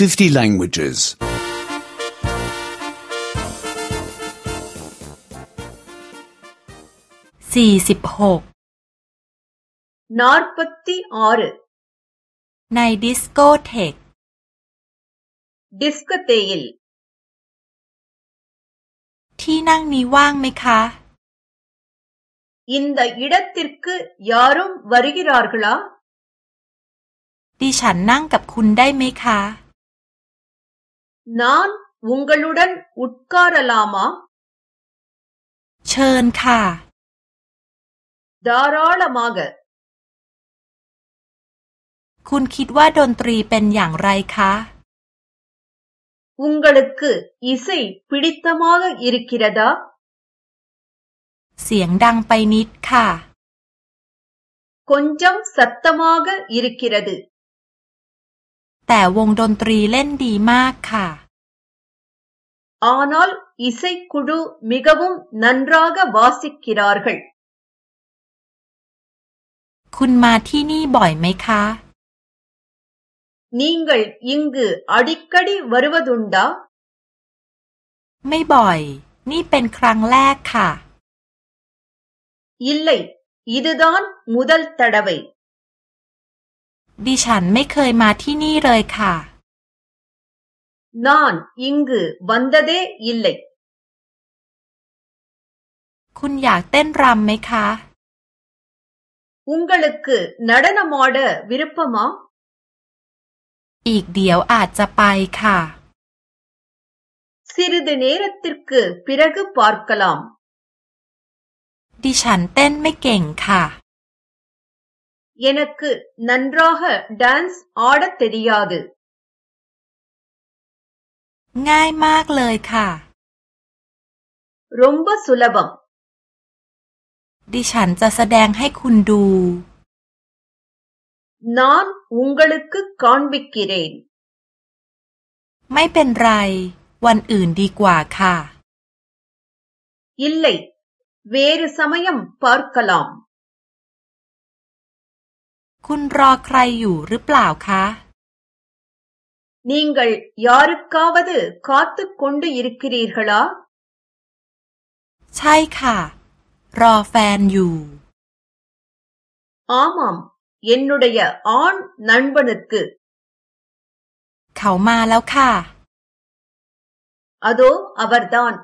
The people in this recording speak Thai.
50 languages. 46 நாற்பத்தி ஆறு ในดิสโกเทก டிஸ்கதேயில் ที่นั่งนี้ว่างไหมคะ இந்த இடத்திற்கு யாரும் வருகிறார்களா ดิฉันนั่งกับคุณได้ไหมคะ நான் உங்களுடன் உட்காரலாமா เชิญค่ะ தாராளமாக คุณคิดว่าดนตรีเป็นอย่างไรคะ உங்களுக்கு இசை பிடித்தமாக இருக்கிறதா เสียงดังไปนิดค่ะ கொஞ்சம் சத்தமாக இருக்கிறது แต่วงดนตรีเล่นดีมากค่ะอานอล อิสัยคุดู มิกบุมนันรากะ วาสิกิรารกันคุณมาที่นี่บ่อยไหมคะนิ่งกลยิงกอดิกคดีวรวดุนดา ไม่บ่อย นี่เป็นครั้งแรกค่ะยิ่งเลยอีดดอนมุดลตระเวดิฉันไม่เคยมาที่นี่เลยค่ะ นอน อิงกอวันเดเดอิลเลคุณอยากเต้นรำไหมคะุงกลึกนัดนมอเดวิรุปมะอีกเดียวอาจจะไปค่ะซิริเดเนรติรกปิรกปอร์กลอมดิฉันเต้นไม่เก่งค่ะ எனக்கு நன்றாக ட ாน் ஸ ் ஆட ตெ ர ி ய ாดுง่ายมากเลยค่ะรุมบสุลบมดิฉันจะแสดงให้คุณดูนอนอุ้งกลึกก่อนบิกิเรนไม่เป็นไรวันอื่นดีกว่าค่ะอิ่งเลยเวรสมัยมปาร์คลอมคุณรอใครอยู่หรือเปล่าคะ நீங்கள் யாருக்காவது காத்துக் கொண்டு இருக்கிறீர்களா ใช่ค่ะ รอแฟนอยู่ ஆமாம் என்னுடைய ஆண் நண்பனுக்கு เขามาแล้วค่ะ அதோ அவர்தான்